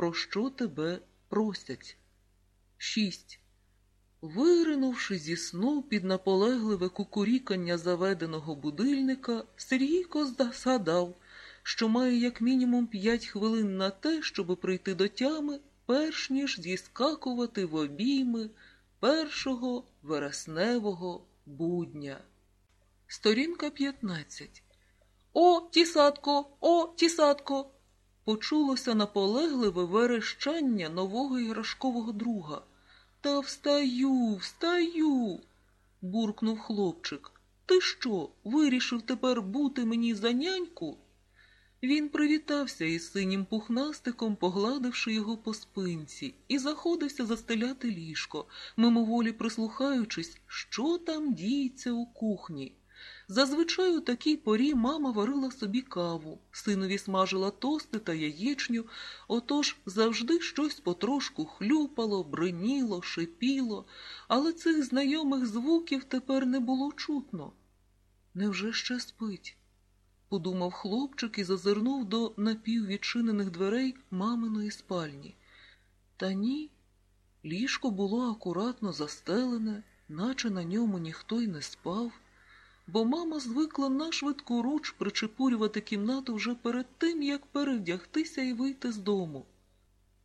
про що тебе просять. 6. Виринувши зі сну під наполегливе кукурікання заведеного будильника, Сергійко згадав, що має як мінімум п'ять хвилин на те, щоб прийти до тями, перш ніж зіскакувати в обійми першого вересневого будня. Сторінка 15. О, тісатко, о, тісатко! Почулося наполегливе верещання нового іграшкового друга. Та встаю, встаю, буркнув хлопчик. Ти що, вирішив тепер бути мені за няньку? Він привітався із синім пухнастиком, погладивши його по спинці, і заходився застеляти ліжко, мимоволі прислухаючись, що там діється у кухні. Зазвичай у такій порі мама варила собі каву, синові смажила тости та яєчню, отож завжди щось потрошку хлюпало, бриніло, шипіло, але цих знайомих звуків тепер не було чутно. Невже ще спить? подумав хлопчик і зазирнув до напіввідчинених дверей маминої спальні. Та ні, ліжко було акуратно застелене, наче на ньому ніхто й не спав бо мама звикла на швидку руч причепурювати кімнату вже перед тим, як перевдягтися і вийти з дому.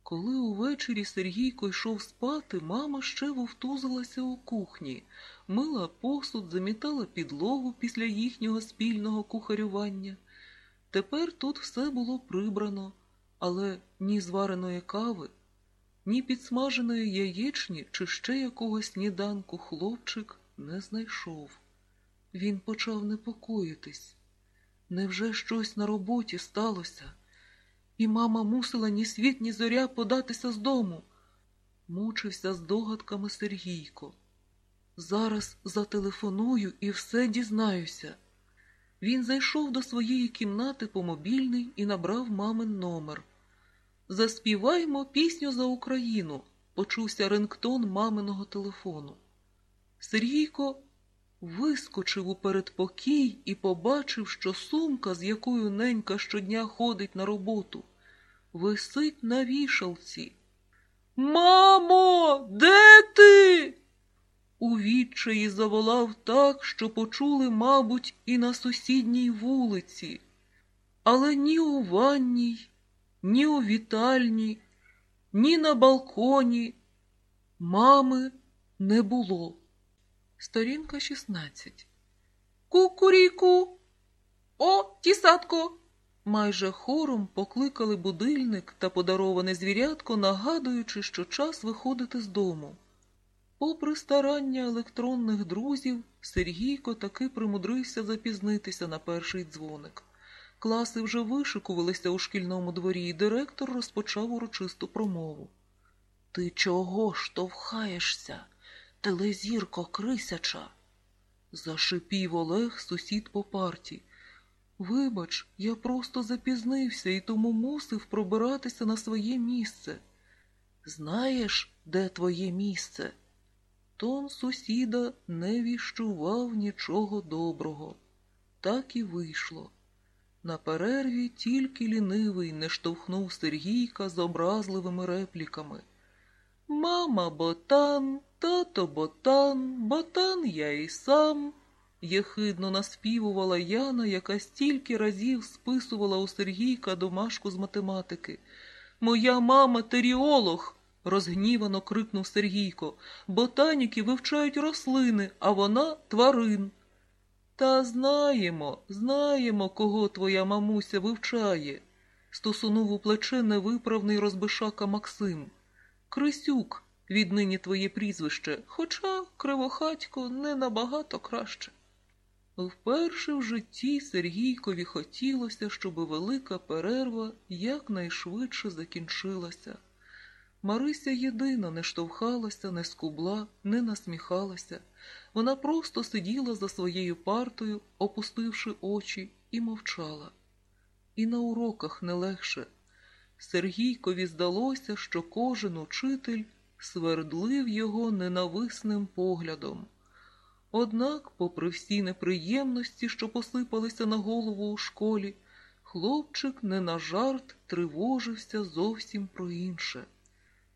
Коли увечері Сергійко йшов спати, мама ще вовтузилася у кухні, мила посуд, замітала підлогу після їхнього спільного кухарювання. Тепер тут все було прибрано, але ні звареної кави, ні підсмаженої яєчні чи ще якогось сніданку хлопчик не знайшов. Він почав непокоїтись. Невже щось на роботі сталося? І мама мусила ні світ, ні зоря податися з дому. Мучився з догадками Сергійко. Зараз зателефоную і все дізнаюся. Він зайшов до своєї кімнати по мобільний і набрав мамин номер. Заспіваймо пісню за Україну, почувся рингтон маминого телефону. Сергійко Вискочив у передпокій і побачив, що сумка, з якою ненька щодня ходить на роботу, висить на вішалці. Мамо, де ти? У відчаї заволав так, що почули, мабуть, і на сусідній вулиці. Але ні у ванній, ні у вітальні, ні на балконі мами не було. Сторінка 16. Кукуріку. О, тісатко. Майже хором покликали будильник та подароване звірятко, нагадуючи, що час виходити з дому. Попри старання електронних друзів, Сергійко таки примудрився запізнитися на перший дзвоник. Класи вже вишикувалися у шкільному дворі, і директор розпочав урочисту промову. Ти чого штовхаєшся? Телезірко крисяча. Зашипів Олег сусід по парті. Вибач, я просто запізнився і тому мусив пробиратися на своє місце. Знаєш, де твоє місце? Тон сусіда не віщував нічого доброго. Так і вийшло. На перерві тільки лінивий не штовхнув Сергійка з образливими репліками. Мама ботан, тато ботан, ботан я і сам, єхидно наспівувала Яна, яка стільки разів списувала у Сергійка домашку з математики. Моя мама теріолог, розгнівано крикнув Сергійко. Ботаніки вивчають рослини, а вона тварин. Та знаємо, знаємо, кого твоя мамуся вивчає, стосунув у плече невиправний розбишака Максим. Крисюк, віднині твоє прізвище, хоча кривохатько не набагато краще. Вперше в житті Сергійкові хотілося, щоб велика перерва якнайшвидше закінчилася. Марися єдина не штовхалася, не скубла, не насміхалася. Вона просто сиділа за своєю партою, опустивши очі, і мовчала. І на уроках не легше. Сергійкові здалося, що кожен учитель свердлив його ненависним поглядом. Однак, попри всі неприємності, що посипалися на голову у школі, хлопчик не на жарт тривожився зовсім про інше.